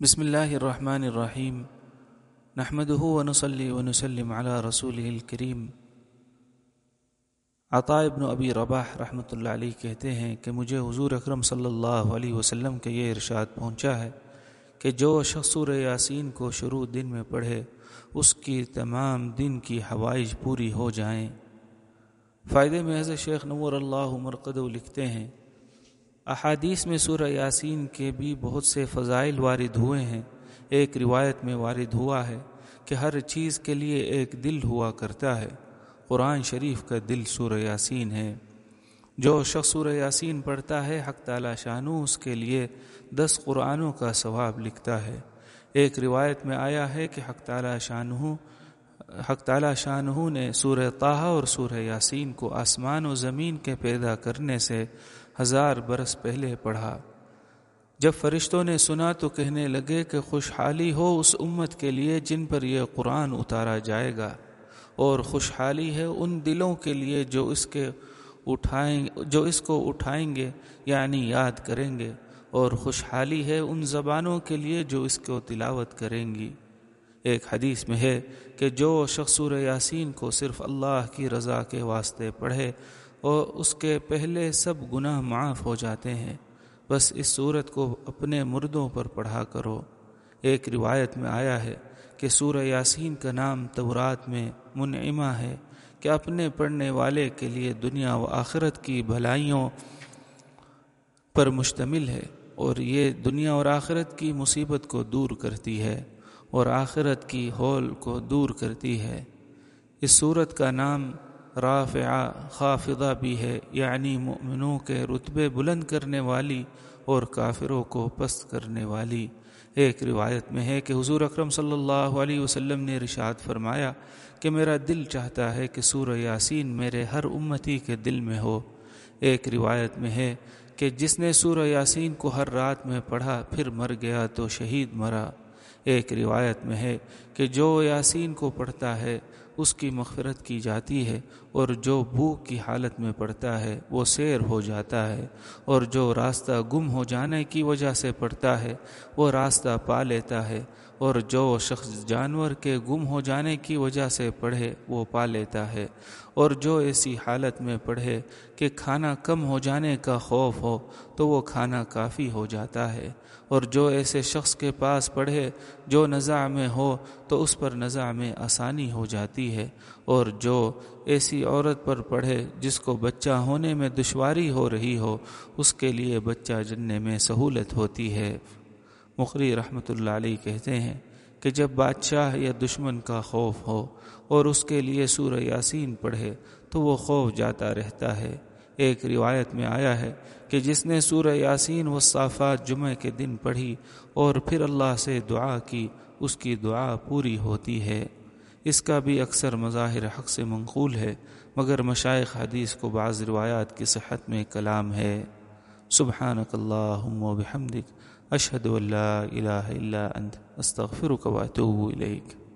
بسم اللہ الرحمن الرحیم۔ نحمد ونصلی ونسلم علی رسول الکریم۔ عطا ابن ابی رباح رحمۃ اللہ علیہ کہتے ہیں کہ مجھے حضور اکرم صلی اللہ علیہ وسلم کے یہ ارشاد پہنچا ہے کہ جو شخصور یاسین کو شروع دن میں پڑھے، اس کی تمام دن کی حوائج پوری ہو جائیں۔ فائدے میں حضرت شیخ نور اللہ مرقدو لکھتے ہیں احادیث میں سورہ یاسین کے بھی بہت سے فضائل وارد ہوئے ہیں۔ ایک روایت میں وارد ہوا ہے کہ ہر چیز کے لیے ایک دل ہوا کرتا ہے۔ قرآن شریف کا دل سورہ یاسین ہے۔ جو شخص سورہ یاسین پڑھتا ہے، حق تعالی شانو اس کے لیے دس قرآنوں کا ثواب لکھتا ہے۔ ایک روایت میں آیا ہے کہ حق تعالی شانہ حق تعالی شانہ نے سورہ طاہا اور سورہ یاسین کو آسمان و زمین کے پیدا کرنے سے ہزار برس پہلے پڑھا۔ جب فرشتوں نے سنا تو کہنے لگے کہ خوشحالی ہو اس امت کے لیے جن پر یہ قرآن اتارا جائے گا، اور خوشحالی ہے ان دلوں کے لیے جو اس کے اٹھائیں، جو اس کو اٹھائیں گے یعنی یاد کریں گے، اور خوشحالی ہے ان زبانوں کے لیے جو اس کو تلاوت کریں گی۔ ایک حدیث میں ہے کہ جو شخص یاسین کو صرف اللہ کی رضا کے واسطے پڑھے اور اس کے پہلے سب گناہ معاف ہو جاتے ہیں، بس اس صورت کو اپنے مردوں پر پڑھا کرو۔ ایک روایت میں آیا ہے کہ سورہ یاسین کا نام تورات میں منعمہ ہے کہ اپنے پڑھنے والے کے لیے دنیا و آخرت کی بھلائیوں پر مشتمل ہے اور یہ دنیا اور آخرت کی مصیبت کو دور کرتی ہے۔ اور آخرت کی ہول کو دور کرتی ہے۔ اس صورت کا نام رافعہ خافضہ بھی ہے یعنی مؤمنوں کے رتبے بلند کرنے والی اور کافروں کو پست کرنے والی۔ ایک روایت میں ہے کہ حضور اکرم صلی اللہ علیہ وسلم نے رشاد فرمایا کہ میرا دل چاہتا ہے کہ سورہ یاسین میرے ہر امتی کے دل میں ہو۔ ایک روایت میں ہے کہ جس نے سورہ یاسین کو ہر رات میں پڑھا، پھر مر گیا تو شہید مرا۔ ایک روایت میں ہے کہ جو یاسین کو پڑھتا ہے اس کی مغفرت کی جاتی ہے اور جو بھوک کی حالت میں پڑتا ہے وہ سیر ہو جاتا ہے اور جو راستہ گم ہو جانے کی وجہ سے پڑتا ہے وہ راستہ پا لیتا ہے اور جو شخص جانور کے گم ہو جانے کی وجہ سے پڑھے وہ پا لیتا ہے اور جو ایسی حالت میں پڑھے کہ کھانا کم ہو جانے کا خوف ہو تو وہ کھانا کافی ہو جاتا ہے اور جو ایسے شخص کے پاس پڑھے جو نزاع میں ہو تو اس پر نزاع میں آسانی ہو جاتی ہے اور جو ایسی عورت پر پڑھے جس کو بچہ ہونے میں دشواری ہو رہی ہو، اس کے لیے بچہ جننے میں سہولت ہوتی ہے۔ مخری رحمۃ اللہ علیہ کہتے ہیں کہ جب بادشاہ یا دشمن کا خوف ہو اور اس کے لیے سورہ یاسین پڑھے تو وہ خوف جاتا رہتا ہے۔ ایک روایت میں آیا ہے کہ جس نے سورہ یاسین و صافات جمعہ کے دن پڑھی اور پھر اللہ سے دعا کی، اس کی دعا پوری ہوتی ہے۔ اس کا بھی اکثر مظاہر حق سے منقول ہے، مگر مشائق حدیث کو بعض روایات کی صحت میں کلام ہے۔ سبحانک اللہم و بحمدک اشہد اللہ الہ الا انت، استغفرک و اتوب الیک۔